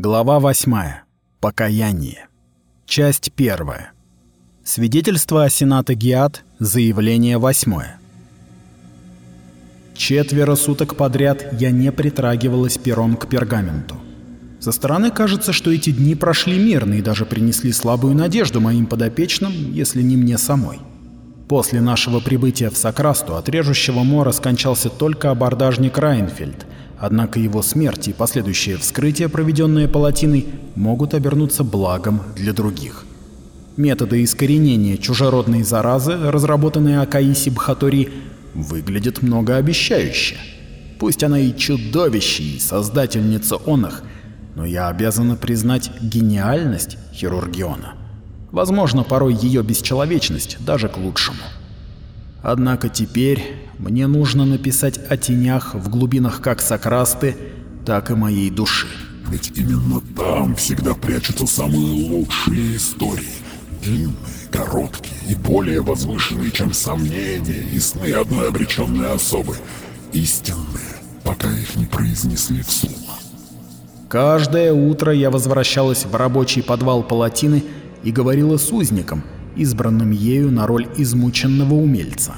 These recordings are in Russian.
Глава 8. Покаяние. Часть 1. Свидетельство о Сената Гиат. Заявление 8. Четверо суток подряд я не притрагивалась пером к пергаменту. Со стороны кажется, что эти дни прошли мирно и даже принесли слабую надежду моим подопечным, если не мне самой. После нашего прибытия в Сокрасту от режущего мора скончался только абордажник Райнфельд — Однако его смерть и последующее вскрытие, проведенное палатиной, могут обернуться благом для других. Методы искоренения чужеродной заразы, разработанные Акаиси Бхатори, выглядят многообещающе. Пусть она и чудовище, и создательница онах, но я обязана признать гениальность хирургиона. Возможно, порой ее бесчеловечность даже к лучшему. Однако теперь мне нужно написать о тенях в глубинах как Сокрасты, так и моей души. Ведь именно там всегда прячутся самые лучшие истории. Длинные, короткие и более возвышенные, чем сомнения и сны одной обреченной особы. Истинные, пока их не произнесли вслух. Каждое утро я возвращалась в рабочий подвал палатины и говорила с узником — избранным ею на роль измученного умельца.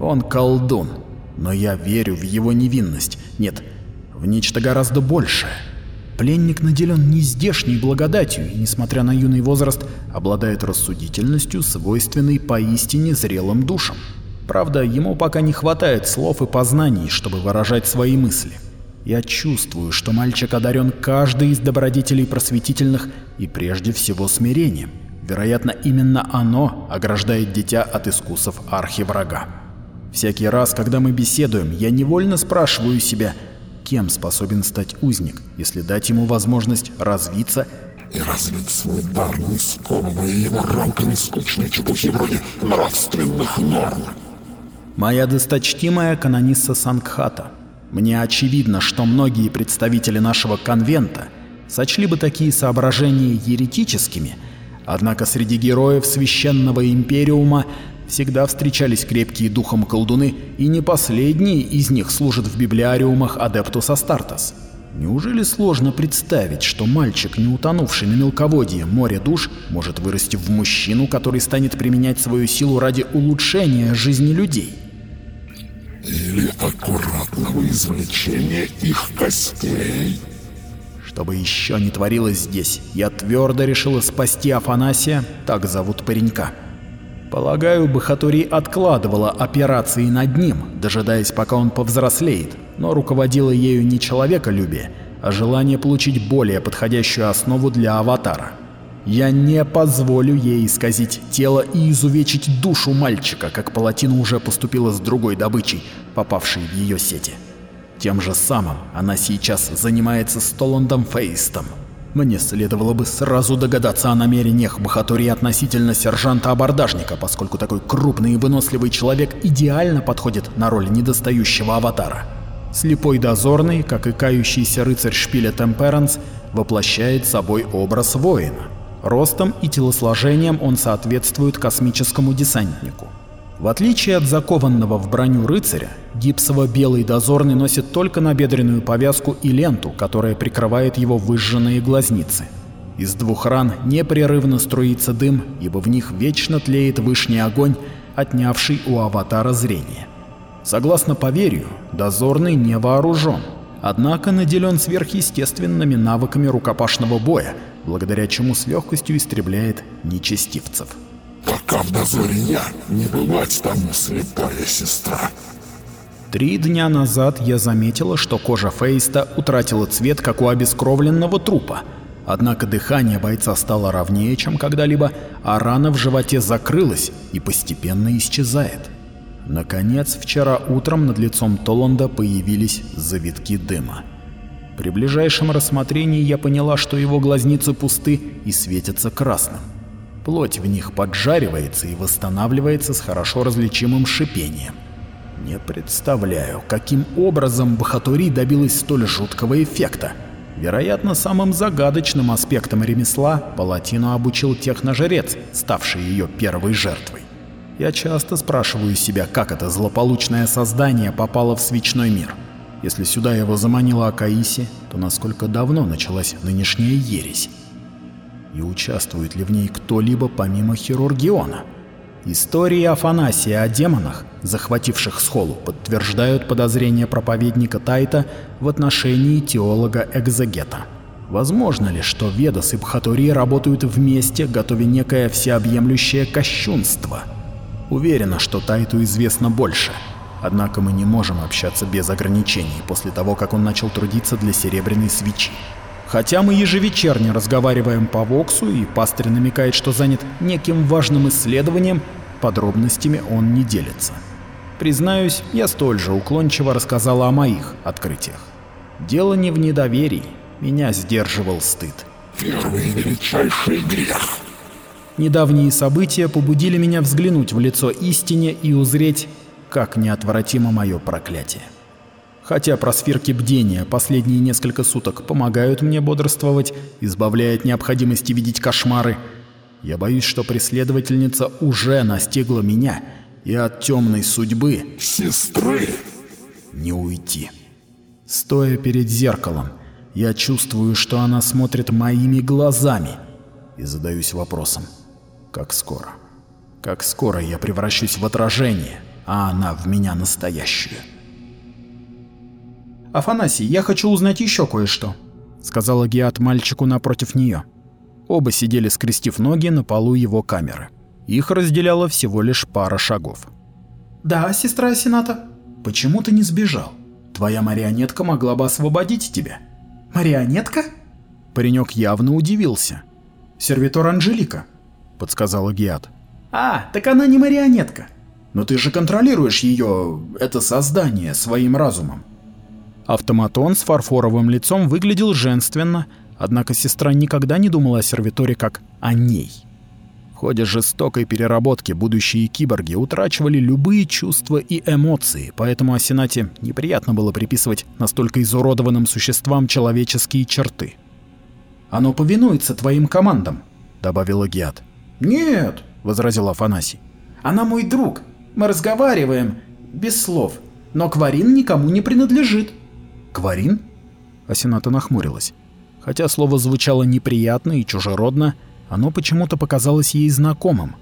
Он колдун, но я верю в его невинность. Нет, в нечто гораздо большее. Пленник наделен нездешней благодатью и, несмотря на юный возраст, обладает рассудительностью, свойственной поистине зрелым душам. Правда, ему пока не хватает слов и познаний, чтобы выражать свои мысли. Я чувствую, что мальчик одарен каждой из добродетелей просветительных и прежде всего смирением. Вероятно, именно оно ограждает дитя от искусов архиврага. Всякий раз, когда мы беседуем, я невольно спрашиваю себя, кем способен стать узник, если дать ему возможность развиться и развить свой дар, не сковывая его рамками скучной чепухи вроде нравственных норм. Моя досточтимая канонисса Сангхата. Мне очевидно, что многие представители нашего конвента сочли бы такие соображения еретическими – Однако среди героев священного империума всегда встречались крепкие духом колдуны, и не последние из них служат в библиариумах Адептус Астартес. Неужели сложно представить, что мальчик, не утонувший на мелководье море душ, может вырасти в мужчину, который станет применять свою силу ради улучшения жизни людей? Или аккуратного извлечения их костей? Что бы еще не творилось здесь, я твердо решила спасти Афанасия, так зовут паренька. Полагаю, Бахатури откладывала операции над ним, дожидаясь, пока он повзрослеет, но руководила ею не человеколюбие, а желание получить более подходящую основу для аватара. Я не позволю ей исказить тело и изувечить душу мальчика, как Палатина уже поступила с другой добычей, попавшей в ее сети. Тем же самым она сейчас занимается с Толандом Фейстом. Мне следовало бы сразу догадаться о намерениях Бахатури относительно сержанта-абордажника, поскольку такой крупный и выносливый человек идеально подходит на роль недостающего аватара. Слепой дозорный, как и кающийся рыцарь шпиля Темперанс, воплощает собой образ воина. Ростом и телосложением он соответствует космическому десантнику. В отличие от закованного в броню рыцаря, гипсово-белый дозорный носит только набедренную повязку и ленту, которая прикрывает его выжженные глазницы. Из двух ран непрерывно струится дым, ибо в них вечно тлеет вышний огонь, отнявший у аватара зрение. Согласно поверью, дозорный не вооружен, однако наделен сверхъестественными навыками рукопашного боя, благодаря чему с легкостью истребляет нечестивцев. Пока в дозоре я, не бывать тому слепая сестра. Три дня назад я заметила, что кожа Фейста утратила цвет, как у обескровленного трупа. Однако дыхание бойца стало ровнее, чем когда-либо, а рана в животе закрылась и постепенно исчезает. Наконец, вчера утром над лицом Толанда появились завитки дыма. При ближайшем рассмотрении я поняла, что его глазницы пусты и светятся красным. Плоть в них поджаривается и восстанавливается с хорошо различимым шипением. Не представляю, каким образом Бахатури добилась столь жуткого эффекта. Вероятно, самым загадочным аспектом ремесла Палатину обучил техножрец, ставший ее первой жертвой. Я часто спрашиваю себя, как это злополучное создание попало в свечной мир. Если сюда его заманила Акаиси, то насколько давно началась нынешняя ересь? И участвует ли в ней кто-либо помимо Хирургиона? Истории Афанасия о демонах, захвативших Схолу, подтверждают подозрения проповедника Тайта в отношении теолога Экзегета. Возможно ли, что Ведас и Бхатури работают вместе, готовя некое всеобъемлющее кощунство? Уверена, что Тайту известно больше. Однако мы не можем общаться без ограничений после того, как он начал трудиться для серебряной свечи. Хотя мы ежевечерне разговариваем по Воксу, и пастырь намекает, что занят неким важным исследованием, подробностями он не делится. Признаюсь, я столь же уклончиво рассказала о моих открытиях. Дело не в недоверии, меня сдерживал стыд. Первый величайший грех. Недавние события побудили меня взглянуть в лицо истине и узреть, как неотвратимо мое проклятие. Хотя просфирки бдения последние несколько суток помогают мне бодрствовать, избавляя от необходимости видеть кошмары, я боюсь, что преследовательница уже настигла меня, и от темной судьбы Сестры. не уйти. Стоя перед зеркалом, я чувствую, что она смотрит моими глазами, и задаюсь вопросом, как скоро? Как скоро я превращусь в отражение, а она в меня настоящую? «Афанасий, я хочу узнать еще кое-что», — сказала Геат мальчику напротив нее. Оба сидели, скрестив ноги на полу его камеры. Их разделяла всего лишь пара шагов. «Да, сестра Асената. Почему ты не сбежал? Твоя марионетка могла бы освободить тебя». «Марионетка?» Паренек явно удивился. «Сервитор Анжелика», — подсказала Геат. «А, так она не марионетка. Но ты же контролируешь ее, это создание, своим разумом. Автоматон с фарфоровым лицом выглядел женственно, однако сестра никогда не думала о сервиторе как о ней. В ходе жестокой переработки будущие киборги утрачивали любые чувства и эмоции, поэтому Асенате неприятно было приписывать настолько изуродованным существам человеческие черты. «Оно повинуется твоим командам», — добавила Гиат. «Нет», — возразил Афанасий. «Она мой друг. Мы разговариваем без слов, но Кварин никому не принадлежит». «Кварин?» Асената нахмурилась. Хотя слово звучало неприятно и чужеродно, оно почему-то показалось ей знакомым.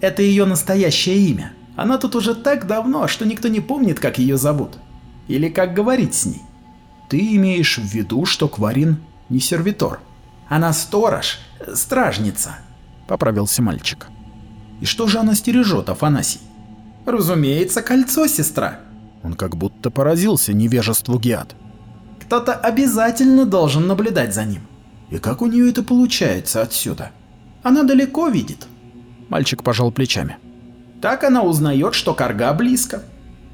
«Это ее настоящее имя. Она тут уже так давно, что никто не помнит, как ее зовут. Или как говорить с ней. Ты имеешь в виду, что Кварин не сервитор? Она сторож, стражница», — поправился мальчик. «И что же она стережет, Афанасий?» «Разумеется, кольцо, сестра», он как будто поразился невежеству Гиат. Кто-то обязательно должен наблюдать за ним. И как у нее это получается отсюда? Она далеко видит. Мальчик пожал плечами. Так она узнает, что карга близко.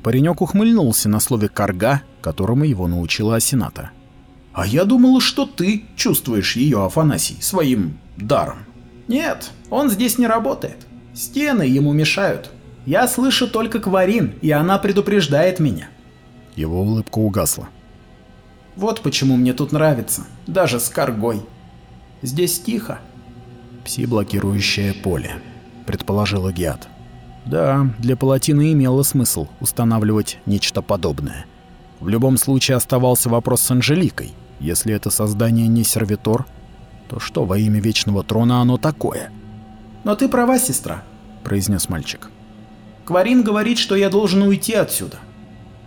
Паренек ухмыльнулся на слове «карга», которому его научила Асената. «А я думала, что ты чувствуешь ее, Афанасий, своим даром». «Нет, он здесь не работает. Стены ему мешают. Я слышу только Кварин, и она предупреждает меня. Его улыбка угасла. Вот почему мне тут нравится, даже с коргой. Здесь тихо. Пси-блокирующее поле, предположила Гиат. Да, для палатины имело смысл устанавливать нечто подобное. В любом случае оставался вопрос с Анжеликой. Если это создание не сервитор, то что во имя Вечного Трона оно такое? Но ты права, сестра, произнес мальчик. Кварин говорит, что я должен уйти отсюда.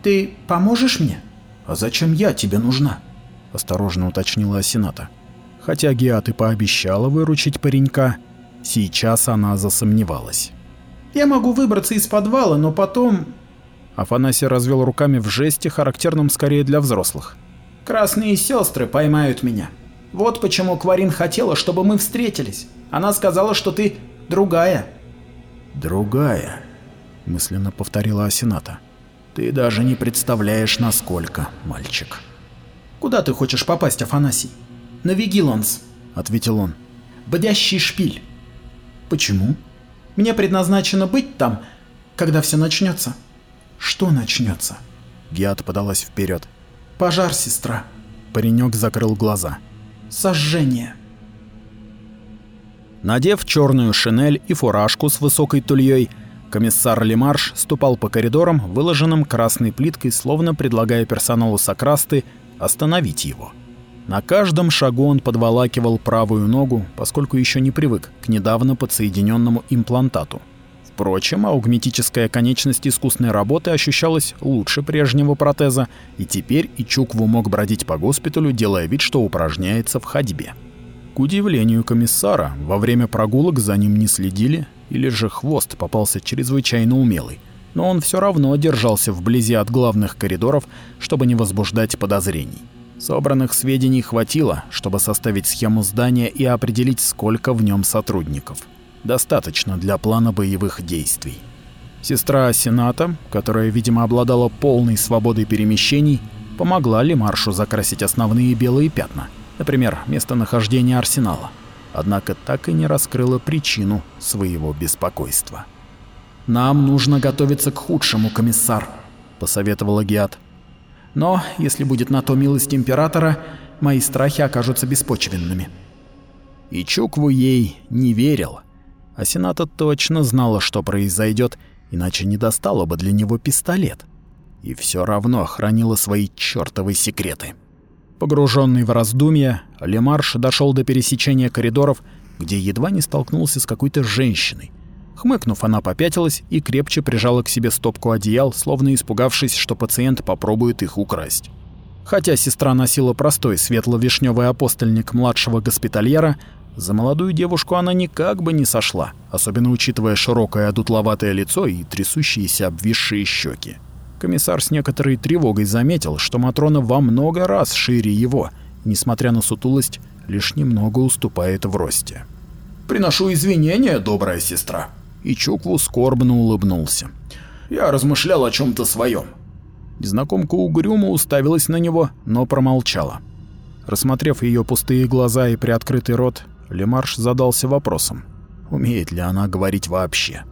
Ты поможешь мне? А зачем я тебе нужна? Осторожно уточнила Асената. Хотя Геат и пообещала выручить паренька, сейчас она засомневалась. Я могу выбраться из подвала, но потом... Афанасий развел руками в жесте, характерном скорее для взрослых. Красные сестры поймают меня. Вот почему Кварин хотела, чтобы мы встретились. Она сказала, что ты другая. Другая, мысленно повторила Асената. Ты даже не представляешь, насколько, мальчик. Куда ты хочешь попасть, Афанасий? На Вигиланс, ответил он. Бодящий шпиль. Почему? Мне предназначено быть там, когда все начнется. Что начнется? Гиат подалась вперед. Пожар, сестра. Паренек закрыл глаза. Сожжение. Надев черную шинель и фуражку с высокой тульей, Комиссар Лемарш ступал по коридорам, выложенным красной плиткой, словно предлагая персоналу Сокрасты остановить его. На каждом шагу он подволакивал правую ногу, поскольку еще не привык к недавно подсоединенному имплантату. Впрочем, аугметическая конечность искусной работы ощущалась лучше прежнего протеза, и теперь Ичукву мог бродить по госпиталю, делая вид, что упражняется в ходьбе. К удивлению комиссара, во время прогулок за ним не следили, или же хвост попался чрезвычайно умелый. Но он все равно держался вблизи от главных коридоров, чтобы не возбуждать подозрений. Собранных сведений хватило, чтобы составить схему здания и определить, сколько в нем сотрудников достаточно для плана боевых действий. Сестра Сената, которая, видимо, обладала полной свободой перемещений, помогла Лемаршу закрасить основные белые пятна, например, местонахождение арсенала, однако так и не раскрыла причину своего беспокойства. «Нам нужно готовиться к худшему, комиссар», — посоветовала Гиат. «Но, если будет на то милость императора, мои страхи окажутся беспочвенными». И Чукву ей не верил, а Сената точно знала, что произойдет, иначе не достала бы для него пистолет. И все равно хранила свои чёртовы секреты. Погруженный в раздумья, Лемарш дошел до пересечения коридоров, где едва не столкнулся с какой-то женщиной. Хмыкнув, она попятилась и крепче прижала к себе стопку одеял, словно испугавшись, что пациент попробует их украсть. Хотя сестра носила простой светло-вишневый апостольник младшего госпитальера, за молодую девушку она никак бы не сошла, особенно учитывая широкое одутловатое лицо и трясущиеся обвисшие щеки. Комиссар с некоторой тревогой заметил, что Матрона во много раз шире его, несмотря на сутулость, лишь немного уступает в росте. «Приношу извинения, добрая сестра», и Чукву скорбно улыбнулся. «Я размышлял о чем то своем. Незнакомка угрюмо уставилась на него, но промолчала. Рассмотрев ее пустые глаза и приоткрытый рот, Лемарш задался вопросом, умеет ли она говорить вообще.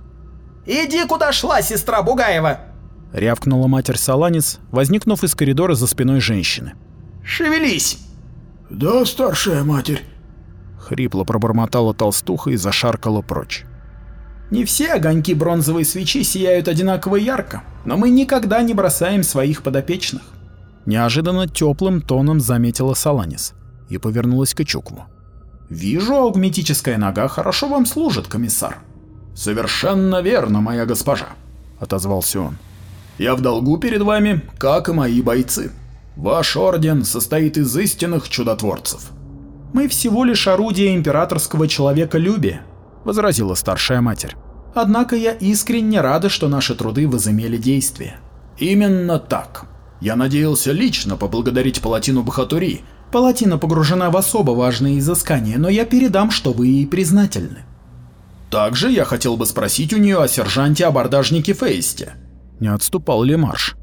«Иди куда шла, сестра Бугаева!» — рявкнула матерь Саланец, возникнув из коридора за спиной женщины. «Шевелись!» «Да, старшая матерь!» — хрипло пробормотала толстуха и зашаркала прочь. «Не все огоньки бронзовой свечи сияют одинаково ярко, но мы никогда не бросаем своих подопечных». Неожиданно теплым тоном заметила Саланис и повернулась к Чукву. Вижу, аугметическая нога хорошо вам служит, комиссар. Совершенно верно, моя госпожа, отозвался он. Я в долгу перед вами, как и мои бойцы. Ваш орден состоит из истинных чудотворцев. Мы всего лишь орудие императорского человеколюбия, возразила старшая матерь. Однако я искренне рада, что наши труды возымели действие. Именно так. Я надеялся лично поблагодарить палатину Бахатури Палатина погружена в особо важные изыскания, но я передам, что вы ей признательны. Также я хотел бы спросить у нее о сержанте-абордажнике Фейсте. Не отступал ли Марш?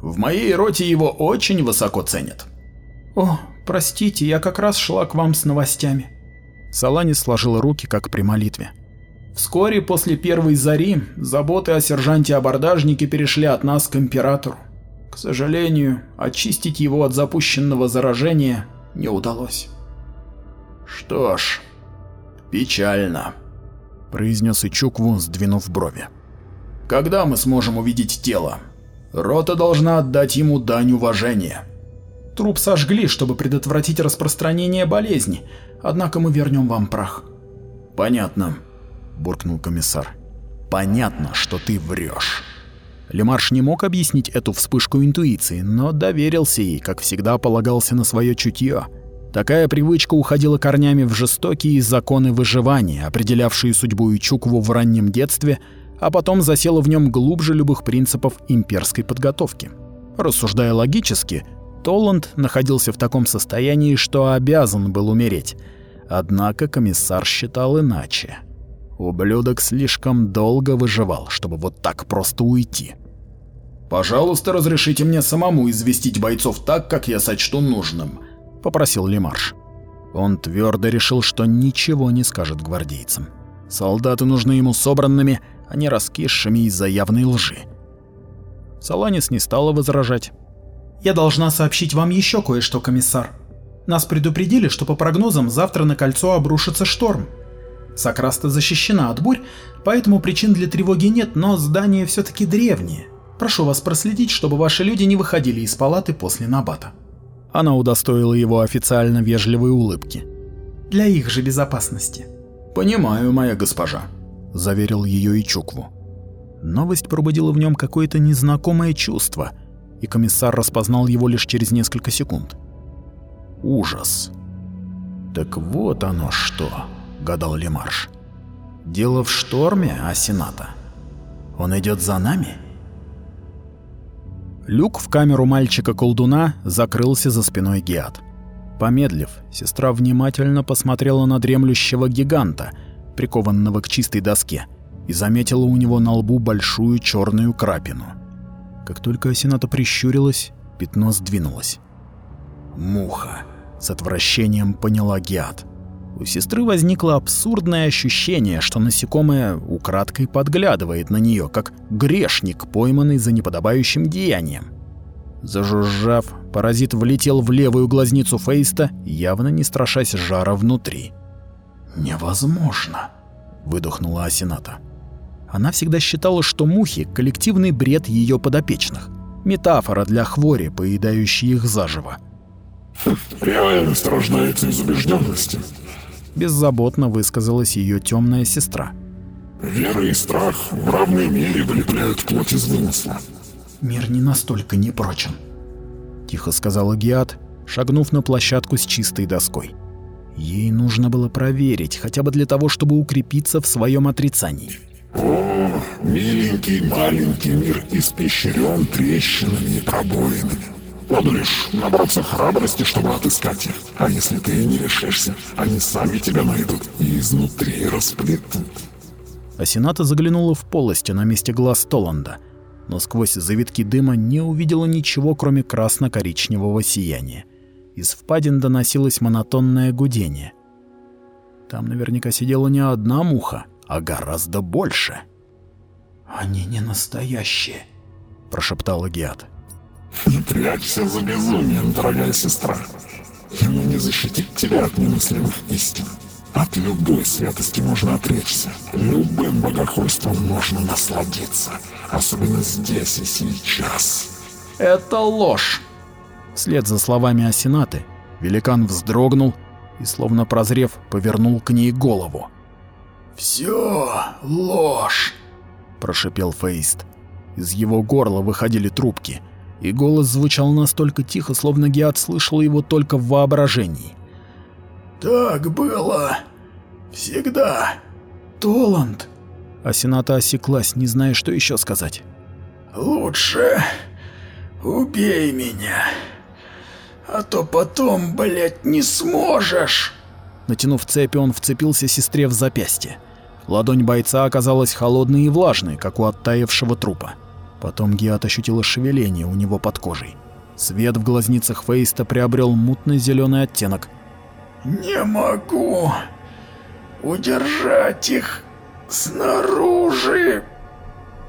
В моей роте его очень высоко ценят. О, простите, я как раз шла к вам с новостями. Салани сложила руки, как при молитве. Вскоре после первой зари заботы о сержанте-абордажнике перешли от нас к императору. К сожалению, очистить его от запущенного заражения не удалось. Что ж, печально, произнес Ичукву, сдвинув брови. Когда мы сможем увидеть тело? Рота должна отдать ему дань уважения. Труп сожгли, чтобы предотвратить распространение болезни, однако мы вернем вам прах. Понятно, буркнул комиссар. Понятно, что ты врешь. Лемарш не мог объяснить эту вспышку интуиции, но доверился ей, как всегда полагался на свое чутье. Такая привычка уходила корнями в жестокие законы выживания, определявшие судьбу Ичукву в раннем детстве, а потом засела в нем глубже любых принципов имперской подготовки. Рассуждая логически, Толланд находился в таком состоянии, что обязан был умереть. Однако комиссар считал иначе. Ублюдок слишком долго выживал, чтобы вот так просто уйти. «Пожалуйста, разрешите мне самому известить бойцов так, как я сочту нужным», — попросил Лемарш. Он твердо решил, что ничего не скажет гвардейцам. Солдаты нужны ему собранными, а не раскисшими из-за явной лжи. Саланис не стала возражать. «Я должна сообщить вам еще кое-что, комиссар. Нас предупредили, что по прогнозам завтра на кольцо обрушится шторм. Сокраста защищена от бурь, поэтому причин для тревоги нет, но здание все-таки древнее. Прошу вас проследить, чтобы ваши люди не выходили из палаты после набата. Она удостоила его официально вежливой улыбки. Для их же безопасности. Понимаю, моя госпожа, заверил ее Ичукву. Новость пробудила в нем какое-то незнакомое чувство, и комиссар распознал его лишь через несколько секунд. Ужас. Так вот оно что, гадал Лемарш. Дело в шторме, Асената. Он идет за нами? Люк в камеру мальчика-колдуна закрылся за спиной Геат. Помедлив, сестра внимательно посмотрела на дремлющего гиганта, прикованного к чистой доске, и заметила у него на лбу большую черную крапину. Как только Асената прищурилась, пятно сдвинулось. «Муха!» — с отвращением поняла Геат. У сестры возникло абсурдное ощущение, что насекомое украдкой подглядывает на нее, как грешник, пойманный за неподобающим деянием. Зажужжав, паразит влетел в левую глазницу Фейста, явно не страшась жара внутри. «Невозможно», — выдохнула Асената. Она всегда считала, что мухи — коллективный бред ее подопечных. Метафора для хвори, поедающей их заживо. «Реальность рождается из убежденности», беззаботно высказалась ее темная сестра. Вера и страх в равной мере вылепляют плоть из вымысла. Мир не настолько непрочен, тихо сказала Гиат, шагнув на площадку с чистой доской. Ей нужно было проверить, хотя бы для того, чтобы укрепиться в своем отрицании. О, миленький маленький мир испещрен трещинами и пробоинами. Надо лишь набраться храбрости, чтобы отыскать их. А если ты не решишься, они сами тебя найдут и изнутри расплетут. Асената заглянула в полость на месте глаз Толанда, но сквозь завитки дыма не увидела ничего, кроме красно-коричневого сияния. Из впадин доносилось монотонное гудение. Там наверняка сидела не одна муха, а гораздо больше. «Они не настоящие», — прошептала Геат. Не прячься за безумием, дорогая сестра. Ему не защитить тебя от немыслимых истин. От любой святости можно отречься. Любым богохульством можно насладиться. Особенно здесь и сейчас. Это ложь. Вслед за словами Асенаты, великан вздрогнул и, словно прозрев, повернул к ней голову. «Все ложь!» – прошипел Фейст. Из его горла выходили трубки – и голос звучал настолько тихо, словно Геат слышал его только в воображении. «Так было. Всегда. Толанд!» Асената осеклась, не зная, что еще сказать. «Лучше убей меня, а то потом, блядь, не сможешь!» Натянув цепи, он вцепился сестре в запястье. Ладонь бойца оказалась холодной и влажной, как у оттаившего трупа. Потом Гиат ощутила шевеление у него под кожей. Свет в глазницах Фейста приобрел мутно-зеленый оттенок. «Не могу удержать их снаружи!»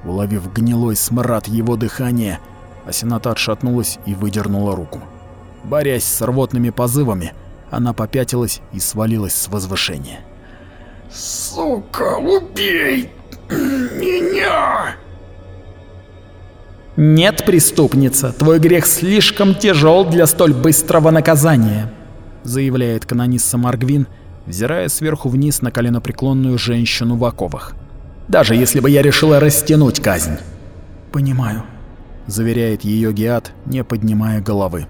Уловив гнилой смрад его дыхания, Асената отшатнулась и выдернула руку. Борясь с рвотными позывами, она попятилась и свалилась с возвышения. «Сука, убей меня!» «Нет, преступница, твой грех слишком тяжел для столь быстрого наказания», заявляет канонисса Маргвин, взирая сверху вниз на коленопреклонную женщину в оковах. «Даже если бы я решила растянуть казнь». «Понимаю», — заверяет ее Геат, не поднимая головы.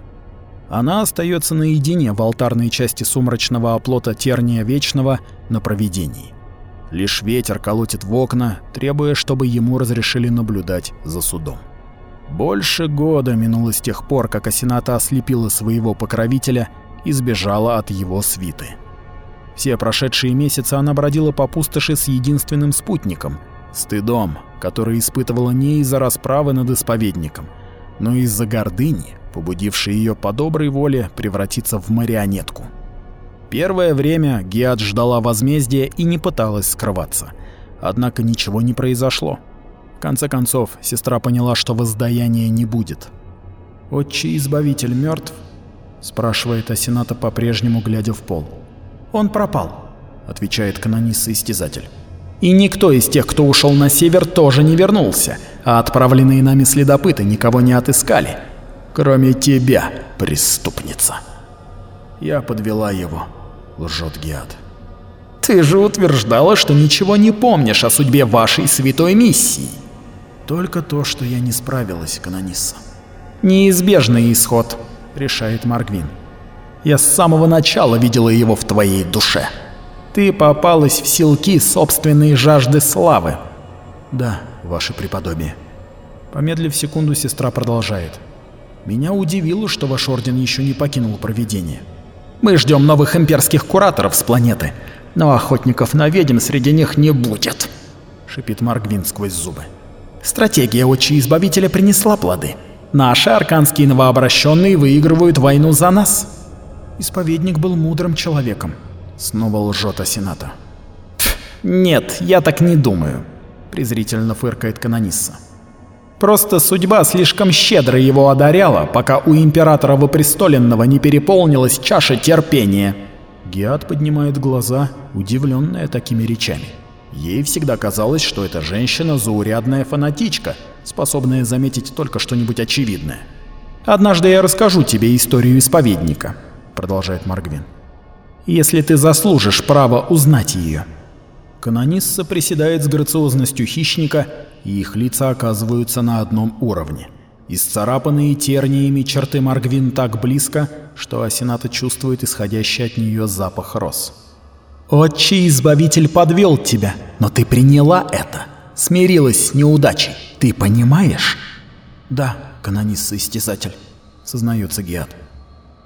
Она остается наедине в алтарной части сумрачного оплота Терния Вечного на провидении. Лишь ветер колотит в окна, требуя, чтобы ему разрешили наблюдать за судом. Больше года минуло с тех пор, как Асената ослепила своего покровителя и сбежала от его свиты. Все прошедшие месяцы она бродила по пустоши с единственным спутником — стыдом, который испытывала не из-за расправы над исповедником, но из-за гордыни, побудившей ее по доброй воле превратиться в марионетку. Первое время Геат ждала возмездия и не пыталась скрываться. Однако ничего не произошло. В конце концов, сестра поняла, что воздаяния не будет. «Отчий избавитель мертв? Спрашивает Асената по-прежнему, глядя в пол. «Он пропал», — отвечает канонисса-истязатель. И никто из тех, кто ушел на север, тоже не вернулся, а отправленные нами следопыты никого не отыскали. Кроме тебя, преступница. Я подвела его, лжет Гиат. Ты же утверждала, что ничего не помнишь о судьбе вашей святой миссии. Только то, что я не справилась, канонисса. Неизбежный исход, решает Маргвин. Я с самого начала видела его в твоей душе. Ты попалась в силки собственной жажды славы. Да, ваше преподобие. Помедлив секунду, сестра продолжает. Меня удивило, что ваш орден еще не покинул провидение. Мы ждем новых имперских кураторов с планеты, но охотников на ведьм среди них не будет, шипит Маргвин сквозь зубы. Стратегия Отчи Избавителя принесла плоды. Наши арканские новообращенные выигрывают войну за нас. Исповедник был мудрым человеком. Снова лжет Асената. Нет, я так не думаю, презрительно фыркает канонисса. Просто судьба слишком щедро его одаряла, пока у императора Вопрестоленного не переполнилась чаша терпения. Геат поднимает глаза, удивленная такими речами. Ей всегда казалось, что эта женщина заурядная фанатичка, способная заметить только что-нибудь очевидное. «Однажды я расскажу тебе историю исповедника», — продолжает Маргвин. «Если ты заслужишь право узнать ее». Канонисса приседает с грациозностью хищника, и их лица оказываются на одном уровне. Исцарапанные терниями черты Маргвин так близко, что Асената чувствует исходящий от нее запах роз. «Отчий избавитель подвел тебя, но ты приняла это, смирилась с неудачей, ты понимаешь?» «Да, канонисса-истязатель», — сознается Геат.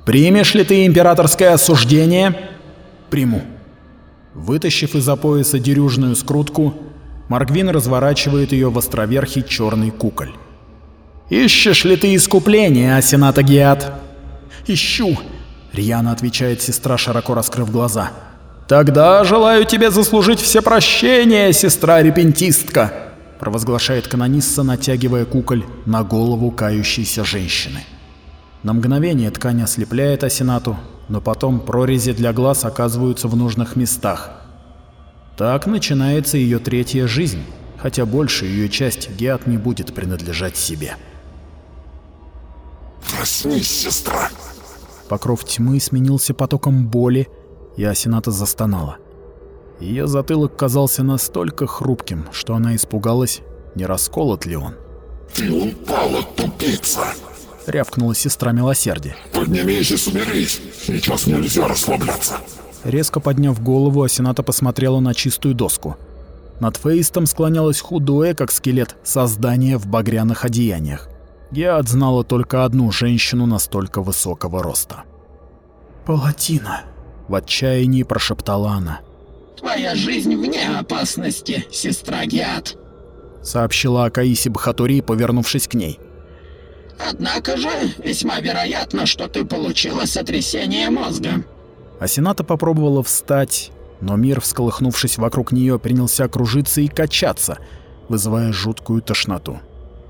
«Примешь ли ты императорское осуждение?» «Приму». Вытащив из-за пояса дерюжную скрутку, Маргвин разворачивает ее в островерхий черный куколь. «Ищешь ли ты искупление, Асената Геат?» «Ищу», — рьяно отвечает сестра, широко раскрыв глаза. «Тогда желаю тебе заслужить все прощения, сестра-репентистка», — провозглашает канонисса, натягивая куколь на голову кающейся женщины. На мгновение ткань ослепляет Асенату, но потом прорези для глаз оказываются в нужных местах. Так начинается ее третья жизнь, хотя большая ее часть Геат не будет принадлежать себе. Проснись, сестра. Покров тьмы сменился потоком боли, и Асената застонала. Ее затылок казался настолько хрупким, что она испугалась, не расколот ли он. «Ты упала, тупица!» — рявкнула сестра милосердия. «Поднимись и соберись, сейчас нельзя расслабляться!» Резко подняв голову, Асената посмотрела на чистую доску. Над Фейстом склонялось худое, как скелет, создание в багряных одеяниях. Геат знала только одну женщину настолько высокого роста. «Палатина», — в отчаянии прошептала она. «Твоя жизнь вне опасности, сестра Геат», — сообщила Акаиси Бахатури, повернувшись к ней. «Однако же, весьма вероятно, что ты получила сотрясение мозга». Асената попробовала встать, но мир, всколыхнувшись вокруг нее, принялся кружиться и качаться, вызывая жуткую тошноту.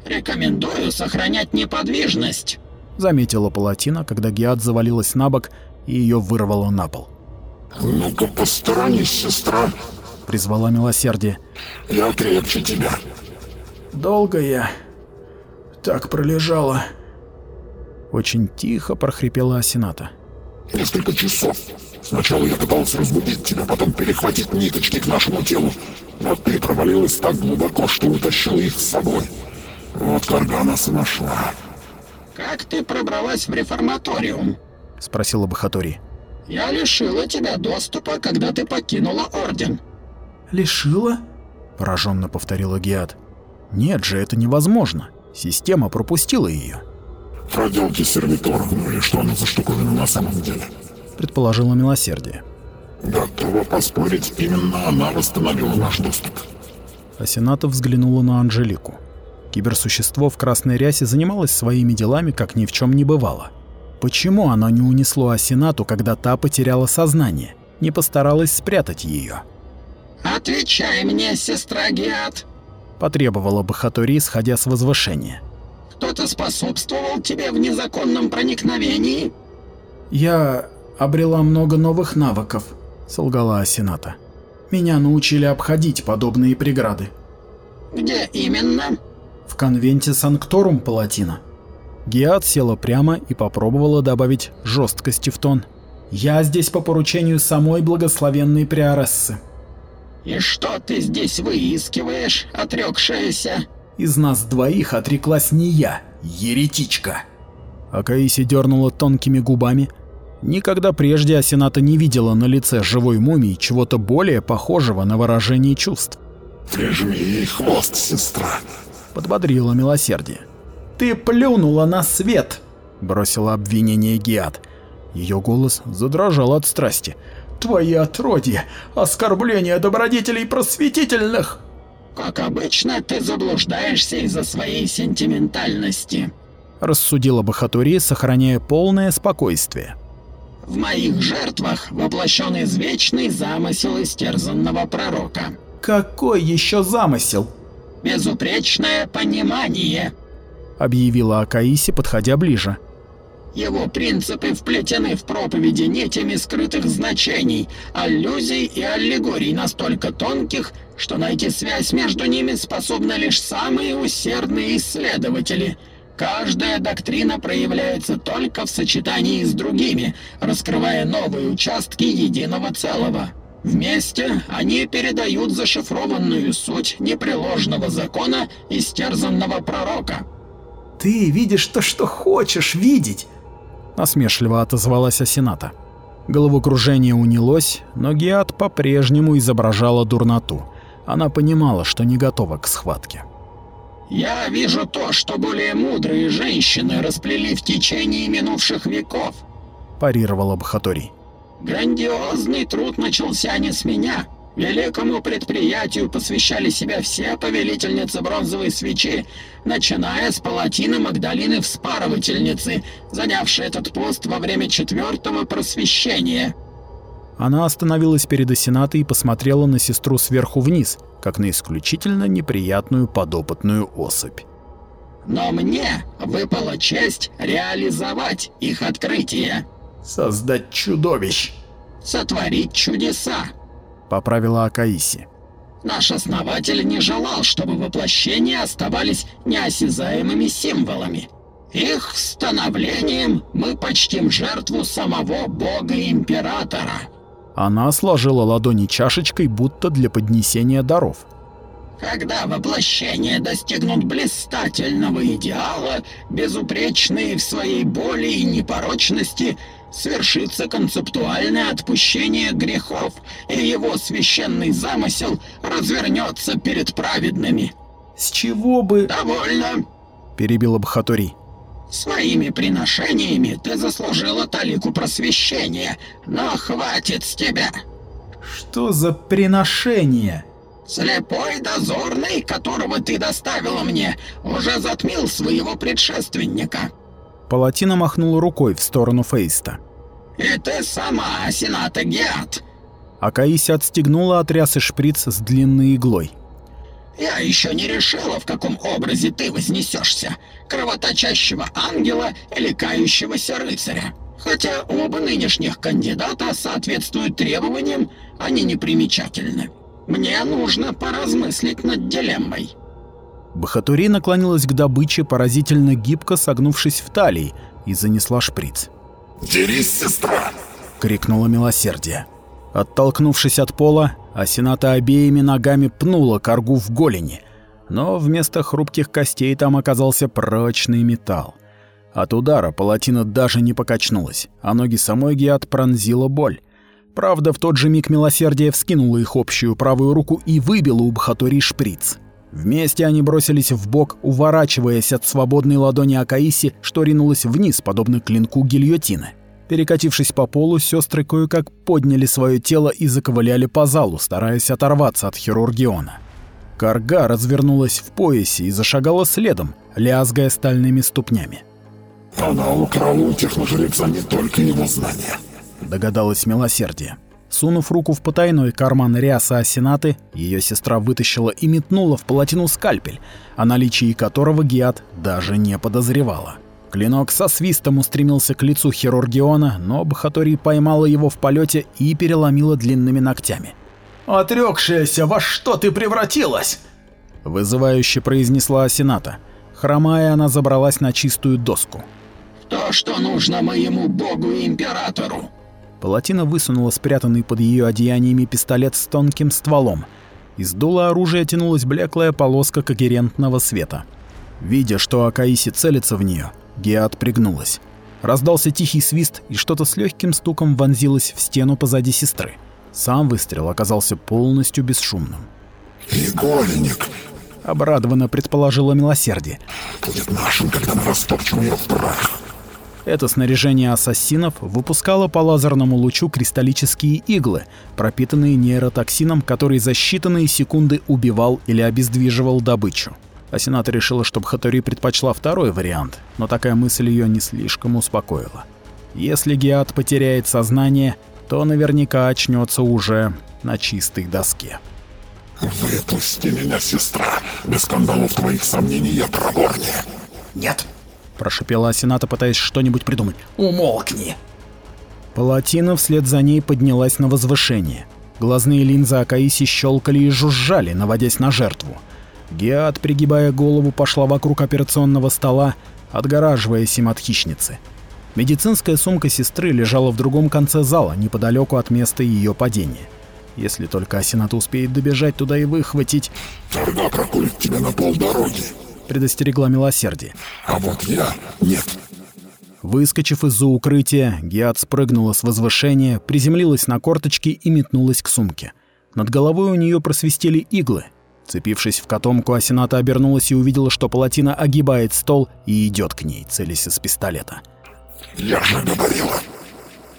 «Рекомендую сохранять неподвижность», — заметила Палатина, когда Геат завалилась на бок и ее вырвало на пол. «Ну-ка посторонись, сестра», — призвала милосердие. «Я крепче тебя». «Долго я так пролежала?» Очень тихо прохрипела Асената. «Несколько часов. Сначала я пытался разбудить тебя, потом перехватить ниточки к нашему телу, но ты провалилась так глубоко, что утащила их с собой. Вот Карга нас и нашла». «Как ты пробралась в реформаториум?» — спросила Бахатори. «Я лишила тебя доступа, когда ты покинула Орден». «Лишила?» — пораженно повторила Геат. «Нет же, это невозможно. Система пропустила ее. «Проделки сервитора, ну и что она за штуковина на самом деле?» — предположила Милосердие. «Готова поспорить, именно она восстановила наш доступ». Асената взглянула на Анжелику. Киберсущество в красной рясе занималось своими делами, как ни в чем не бывало. Почему оно не унесло Асенату, когда та потеряла сознание, не постаралась спрятать ее? «Отвечай мне, сестра Геат!» — потребовала Бахатори, сходя с возвышения. «Кто-то способствовал тебе в незаконном проникновении?» «Я обрела много новых навыков», — солгала Асената. Меня научили обходить подобные преграды. Где именно? В конвенте Санкторум Палатина. Гиат села прямо и попробовала добавить жесткости в тон. Я здесь по поручению самой благословенной приорессы. И что ты здесь выискиваешь, отрекшаяся? Из нас двоих отреклась не я, еретичка. Акаиси дернула тонкими губами. Никогда прежде Асената не видела на лице живой мумии чего-то более похожего на выражение чувств. Прижми ей хвост, сестра. Подбодрила милосердие. Ты плюнула на свет, бросила обвинение Гиат. Ее голос задрожал от страсти. Твои отродья, оскорбления добродетелей просветительных. Как обычно, ты заблуждаешься из-за своей сентиментальности. Рассудила Бахатури, сохраняя полное спокойствие. В моих жертвах воплощен извечный замысел истерзанного пророка. Какой еще замысел? Безупречное понимание, объявила Акаиси, подходя ближе. Его принципы вплетены в проповеди нитями скрытых значений, аллюзий и аллегорий настолько тонких, что найти связь между ними способны лишь самые усердные исследователи. Каждая доктрина проявляется только в сочетании с другими, раскрывая новые участки единого целого. Вместе они передают зашифрованную суть непреложного закона истерзанного пророка. «Ты видишь то, что хочешь видеть!» насмешливо отозвалась Асената. Головокружение унялось, но Гиат по-прежнему изображала дурноту. Она понимала, что не готова к схватке. «Я вижу то, что более мудрые женщины расплели в течение минувших веков», – парировала Бахатори. «Грандиозный труд начался не с меня. Великому предприятию посвящали себя все повелительницы бронзовой свечи, начиная с палатины Магдалины Вспарывательницы, занявшей этот пост во время четвертого просвещения. Она остановилась перед Асенатой и посмотрела на сестру сверху вниз, как на исключительно неприятную подопытную особь. Но мне выпала честь реализовать их открытие. Создать чудовищ. Сотворить чудеса. — поправила Акаиси. «Наш основатель не желал, чтобы воплощения оставались неосязаемыми символами. Их становлением мы почтим жертву самого бога-императора». Она сложила ладони чашечкой, будто для поднесения даров. Когда воплощения достигнут блистательного идеала, безупречные в своей боли и непорочности, свершится концептуальное отпущение грехов, и его священный замысел развернется перед праведными. С чего бы... Довольно. Перебила Бхатури. Своими приношениями ты заслужила талику просвещения, но хватит с тебя. Что за приношение? Слепой дозорный, которого ты доставила мне, уже затмил своего предшественника. Палатина махнула рукой в сторону Фейста. «И ты сама, Сената Геат!» А Каиси отстегнула от рясы шприц с длинной иглой. «Я еще не решила, в каком образе ты вознесешься, кровоточащего ангела или кающегося рыцаря. Хотя оба нынешних кандидата соответствуют требованиям, они непримечательны. Мне нужно поразмыслить над дилеммой». Бахатури наклонилась к добыче, поразительно гибко согнувшись в талии, и занесла шприц. «Дерись, сестра!» — крикнула милосердие. Оттолкнувшись от пола, Асената обеими ногами пнула коргу в голени, но вместо хрупких костей там оказался прочный металл. От удара палатина даже не покачнулась, а ноги самой Гиат пронзила боль. Правда, в тот же миг милосердие вскинуло их общую правую руку и выбило у Бхатори шприц. Вместе они бросились в бок, уворачиваясь от свободной ладони Акаиси, что ринулась вниз, подобно клинку гильотины. Перекатившись по полу, сестры кое-как подняли свое тело и заковыляли по залу, стараясь оторваться от хирургиона. Карга развернулась в поясе и зашагала следом, лязгая стальными ступнями. Она украла у техножреца не только его знания. Догадалась милосердие. Сунув руку в потайной карман ряса Асенаты, ее сестра вытащила и метнула в палатину скальпель, о наличии которого Гиат даже не подозревала. Клинок со свистом устремился к лицу хирургиона, но Бахатори поймала его в полете и переломила длинными ногтями. Отрекшаяся, во что ты превратилась? Вызывающе произнесла Асената. Хромая, она забралась на чистую доску. То, что нужно моему богу и императору. Палатина высунула спрятанный под ее одеяниями пистолет с тонким стволом. Из дула оружия тянулась блеклая полоска когерентного света. Видя, что Акаиси целится в нее, Геат пригнулась. Раздался тихий свист, и что-то с легким стуком вонзилось в стену позади сестры. Сам выстрел оказался полностью бесшумным. «Игольник — обрадованно предположило милосердие. будет нашим, когда мы растопчем ее в прах». Это снаряжение ассасинов выпускало по лазерному лучу кристаллические иглы, пропитанные нейротоксином, который за считанные секунды убивал или обездвиживал добычу. Асената решила, что Бхатори предпочла второй вариант, но такая мысль ее не слишком успокоила. Если Геат потеряет сознание, то наверняка очнется уже на чистой доске. «Выпусти меня, сестра! Без скандалов твоих сомнений я проворнее!» Нет, Прошипела Асената, пытаясь что-нибудь придумать. умолкни. Палатина вслед за ней поднялась на возвышение. Глазные линзы Акаиси щелкали и жужжали, наводясь на жертву. Геат, пригибая голову, пошла вокруг операционного стола, отгораживаясь им от хищницы. Медицинская сумка сестры лежала в другом конце зала, неподалеку от места ее падения. Если только Асената успеет добежать туда и выхватить, «Тогда прокурит тебя на полдороги, предостерегла милосердие. а вот я — нет». Выскочив из-за укрытия, Геат спрыгнула с возвышения, приземлилась на корточки и метнулась к сумке. Над головой у нее просвистели иглы. Цепившись в котомку, Асената обернулась и увидела, что палатина огибает стол и идет к ней, целясь из пистолета. «Я же говорила!»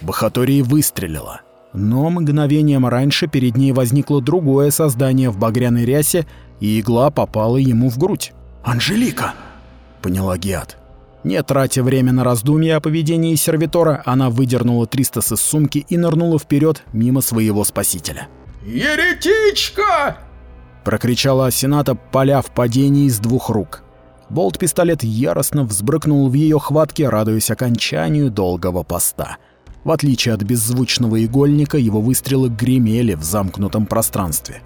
Бахатория выстрелила. Но мгновением раньше перед ней возникло другое создание в багряной рясе, и игла попала ему в грудь. Анжелика. поняла Гиат. Не тратя время на раздумья о поведении сервитора, она выдернула Тристас из сумки и нырнула вперед мимо своего спасителя. Еретичка! Прокричала Асената, поля в падении из двух рук. Болт-пистолет яростно взбрыкнул в ее хватке, радуясь окончанию долгого поста. В отличие от беззвучного игольника, его выстрелы гремели в замкнутом пространстве.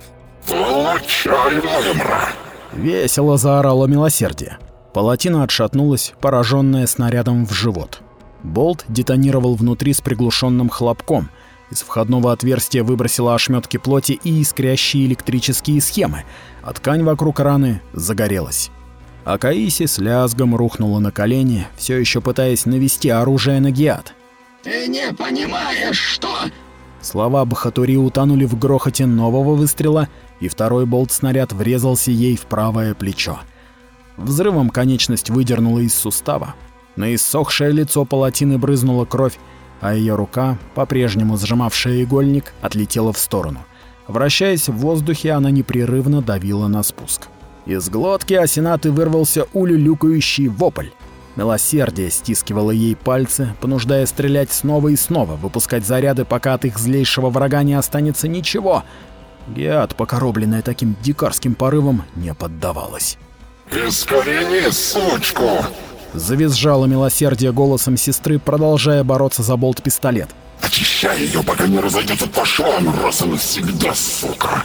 «Получай, Ваймра!» Весело заорало милосердие. Палатина отшатнулась, пораженная снарядом в живот. Болт детонировал внутри с приглушенным хлопком. Из входного отверстия выбросило ошметки плоти и искрящие электрические схемы, а ткань вокруг раны загорелась. А Каиси с лязгом рухнула на колени, все еще пытаясь навести оружие на Гиат. Ты не понимаешь, что... Слова Бахатури утонули в грохоте нового выстрела, и второй болт-снаряд врезался ей в правое плечо. Взрывом конечность выдернула из сустава. На иссохшее лицо палатины брызнула кровь, а ее рука, по-прежнему сжимавшая игольник, отлетела в сторону. Вращаясь в воздухе, она непрерывно давила на спуск. Из глотки Асенаты вырвался улюлюкающий вопль. Милосердие стискивало ей пальцы, понуждая стрелять снова и снова, выпускать заряды, пока от их злейшего врага не останется ничего. Геат, покоробленная таким дикарским порывом, не поддавалась. «Искорени, сучку!» Завизжало милосердие голосом сестры, продолжая бороться за болт-пистолет. «Очищай ее, пока не разойдется по швам, раз и навсегда, сука!»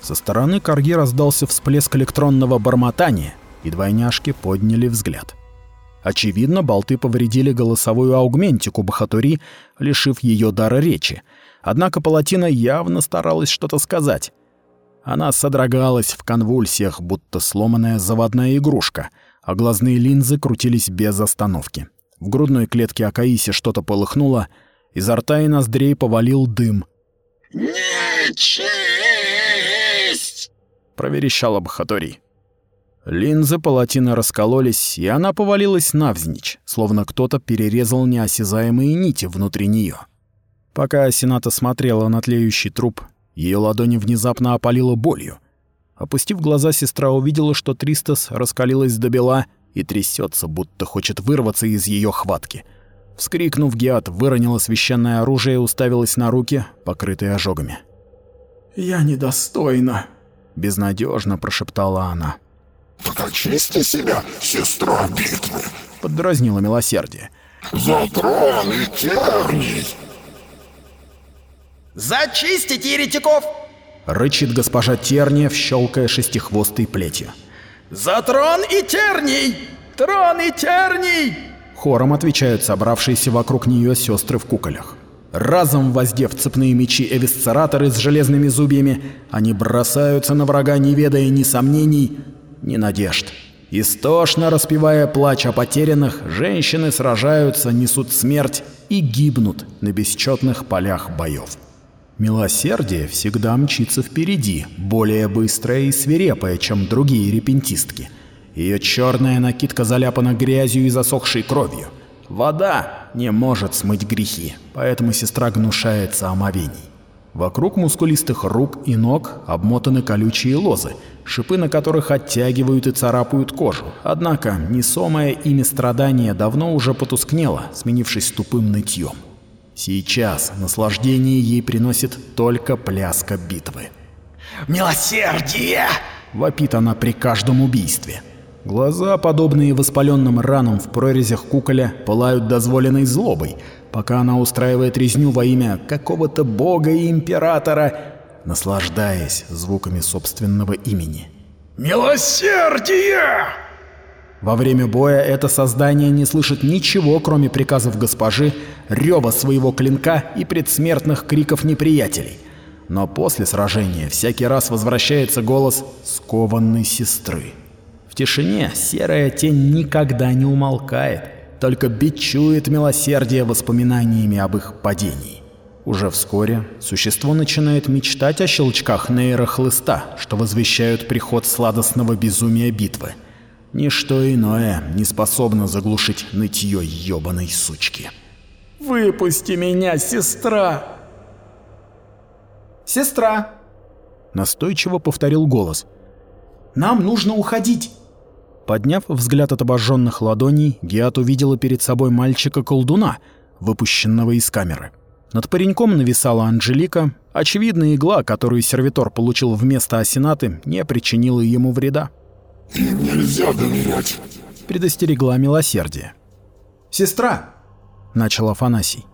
Со стороны корги раздался всплеск электронного бормотания, и двойняшки подняли взгляд. Очевидно, болты повредили голосовую аугментику Бахатури, лишив ее дара речи. Однако Палатина явно старалась что-то сказать. Она содрогалась в конвульсиях, будто сломанная заводная игрушка, а глазные линзы крутились без остановки. В грудной клетке Акаиси что-то полыхнуло, изо рта и ноздрей повалил дым. Нечисть! Проверещала Бахатори. Линзы палатина раскололись, и она повалилась навзничь, словно кто-то перерезал неосязаемые нити внутри нее. Пока Асената смотрела на тлеющий труп, ее ладони внезапно опалило болью. Опустив глаза, сестра увидела, что Тристас раскалилась до бела и трясется, будто хочет вырваться из ее хватки. Вскрикнув, Геат выронила священное оружие и уставилась на руки, покрытые ожогами. Я недостойна. Безнадежно прошептала она. «Так очисти себя, сестра битвы, Поддразнила милосердие. за трон и терний!» Зачистить еретиков! — рычит госпожа Терниев, щелкая шестихвостой плетью. «За трон и терний! Трон и терний!» Хором отвечают собравшиеся вокруг нее сестры в куколях. Разом воздев цепные мечи-эвисцераторы с железными зубьями, они бросаются на врага, не ведая ни сомнений, ни надежд. Истошно распевая плач о потерянных, женщины сражаются, несут смерть и гибнут на бесчетных полях боев. Милосердие всегда мчится впереди, более быстрое и свирепое, чем другие репентистки. Ее черная накидка заляпана грязью и засохшей кровью. Вода не может смыть грехи, поэтому сестра гнушается омовений. Вокруг мускулистых рук и ног обмотаны колючие лозы, шипы на которых оттягивают и царапают кожу. Однако несомое ими страдание давно уже потускнело, сменившись тупым нытьем. Сейчас наслаждение ей приносит только пляска битвы. «Милосердие!» — вопит она при каждом убийстве. Глаза, подобные воспаленным ранам в прорезях куколя, пылают дозволенной злобой, пока она устраивает резню во имя какого-то бога и императора, наслаждаясь звуками собственного имени. «Милосердие!» Во время боя это создание не слышит ничего, кроме приказов госпожи, рева своего клинка и предсмертных криков неприятелей. Но после сражения всякий раз возвращается голос скованной сестры. В тишине серая тень никогда не умолкает, только бичует милосердие воспоминаниями об их падении. Уже вскоре существо начинает мечтать о щелчках нейрохлыста, что возвещают приход сладостного безумия битвы. Ничто иное не способно заглушить нытье ёбаной сучки. «Выпусти меня, сестра!» «Сестра!» Настойчиво повторил голос. «Нам нужно уходить!» Подняв взгляд от обожженных ладоней, Гиат увидела перед собой мальчика-колдуна, выпущенного из камеры. Над пареньком нависала Анжелика. Очевидно, игла, которую сервитор получил вместо осинаты, не причинила ему вреда. Им нельзя доверять. Предостерегла милосердие. «Сестра!» — начал Афанасий.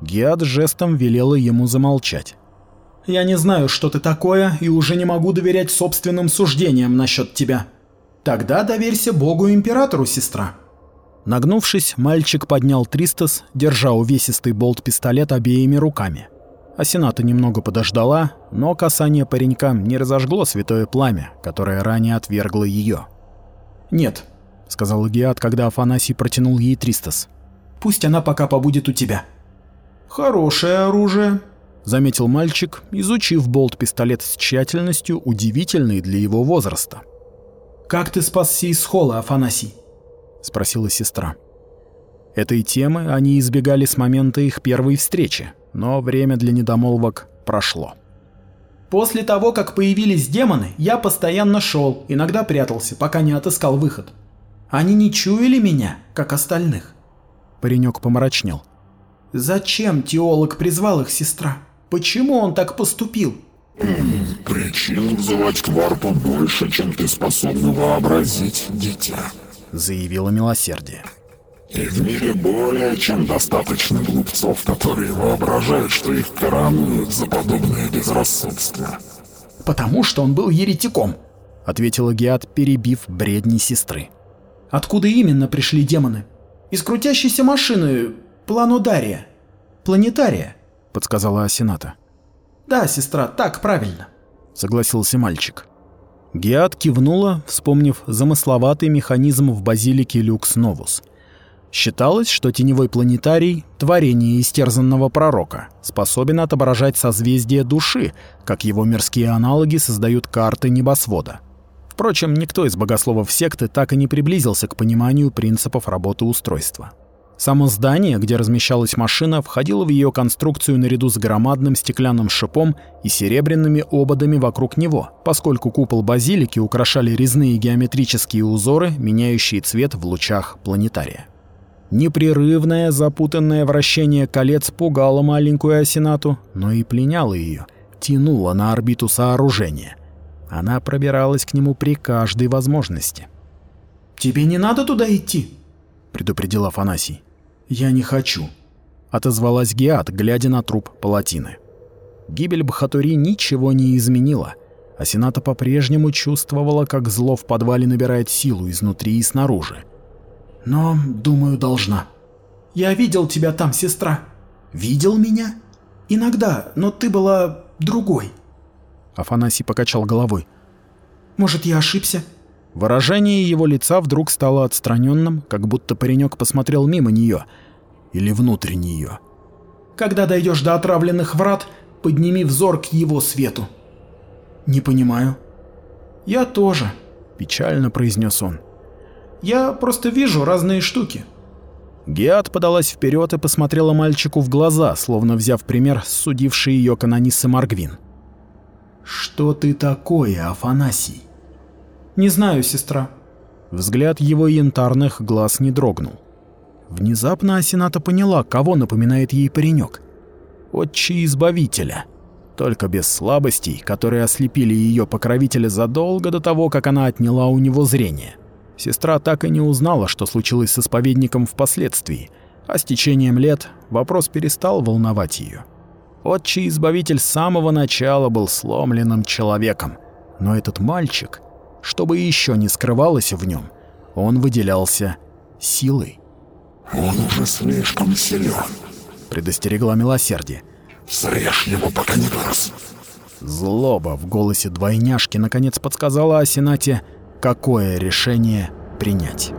Гиат жестом велела ему замолчать. «Я не знаю, что ты такое, и уже не могу доверять собственным суждениям насчет тебя. Тогда доверься Богу-императору, сестра». Нагнувшись, мальчик поднял Тристос, держа увесистый болт-пистолет обеими руками. Асената немного подождала, но касание паренька не разожгло святое пламя, которое ранее отвергло ее. «Нет», — сказал Гиат, когда Афанасий протянул ей Тристос. «Пусть она пока побудет у тебя». «Хорошее оружие», — заметил мальчик, изучив болт-пистолет с тщательностью, удивительной для его возраста. «Как ты спасся из холла, Афанасий?» — спросила сестра. Этой темы они избегали с момента их первой встречи, но время для недомолвок прошло. «После того, как появились демоны, я постоянно шел, иногда прятался, пока не отыскал выход. Они не чуяли меня, как остальных». Паренек помрачнел. «Зачем теолог призвал их, сестра? Почему он так поступил?» Причин вызывать кварту больше, чем ты способна вообразить, дитя. Заявила милосердие. И в мире более чем достаточно глупцов, которые воображают, что их коронуют за подобное безрассудство. «Потому что он был еретиком», — ответила Геат, перебив бредни сестры. «Откуда именно пришли демоны? Из крутящейся машины Планудария. Планетария», — подсказала Асената. «Да, сестра, так правильно», — согласился мальчик. Геат кивнула, вспомнив замысловатый механизм в базилике Люкс Новус — Считалось, что теневой планетарий — творение истерзанного пророка, способен отображать созвездие души, как его мирские аналоги создают карты небосвода. Впрочем, никто из богословов секты так и не приблизился к пониманию принципов работы устройства. Само здание, где размещалась машина, входило в ее конструкцию наряду с громадным стеклянным шипом и серебряными ободами вокруг него, поскольку купол базилики украшали резные геометрические узоры, меняющие цвет в лучах планетария. Непрерывное запутанное вращение колец пугало маленькую Асенату, но и пленяло ее, тянуло на орбиту сооружения. Она пробиралась к нему при каждой возможности. «Тебе не надо туда идти», — предупредил Афанасий. «Я не хочу», — отозвалась Геат, глядя на труп палатины. Гибель Бахатури ничего не изменила. Асената по-прежнему чувствовала, как зло в подвале набирает силу изнутри и снаружи. Но, думаю, должна. Я видел тебя там, сестра. Видел меня? Иногда, но ты была другой. Афанасий покачал головой. Может, я ошибся? Выражение его лица вдруг стало отстраненным, как будто паренек посмотрел мимо нее или внутрь нее. Когда дойдешь до отравленных врат, подними взор к его свету. Не понимаю. Я тоже, печально произнес он. Я просто вижу разные штуки. Геат подалась вперед и посмотрела мальчику в глаза, словно взяв пример судившей ее канониссы Маргвин. «Что ты такое, Афанасий?» «Не знаю, сестра». Взгляд его янтарных глаз не дрогнул. Внезапно Асената поняла, кого напоминает ей паренек. Отчи Избавителя. Только без слабостей, которые ослепили ее покровителя задолго до того, как она отняла у него зрение. Сестра так и не узнала, что случилось с исповедником впоследствии, а с течением лет вопрос перестал волновать ее. Отчий Избавитель с самого начала был сломленным человеком, но этот мальчик, что бы еще не скрывалось в нем, он выделялся силой. «Он уже слишком силен», — предостерегла милосердие. «Срежь его, пока не вырос». Злоба в голосе двойняшки наконец подсказала Асенате, какое решение принять.